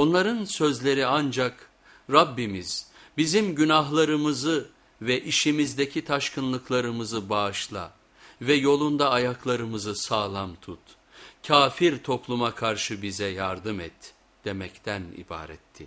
Onların sözleri ancak Rabbimiz bizim günahlarımızı ve işimizdeki taşkınlıklarımızı bağışla ve yolunda ayaklarımızı sağlam tut. Kafir topluma karşı bize yardım et demekten ibaretti.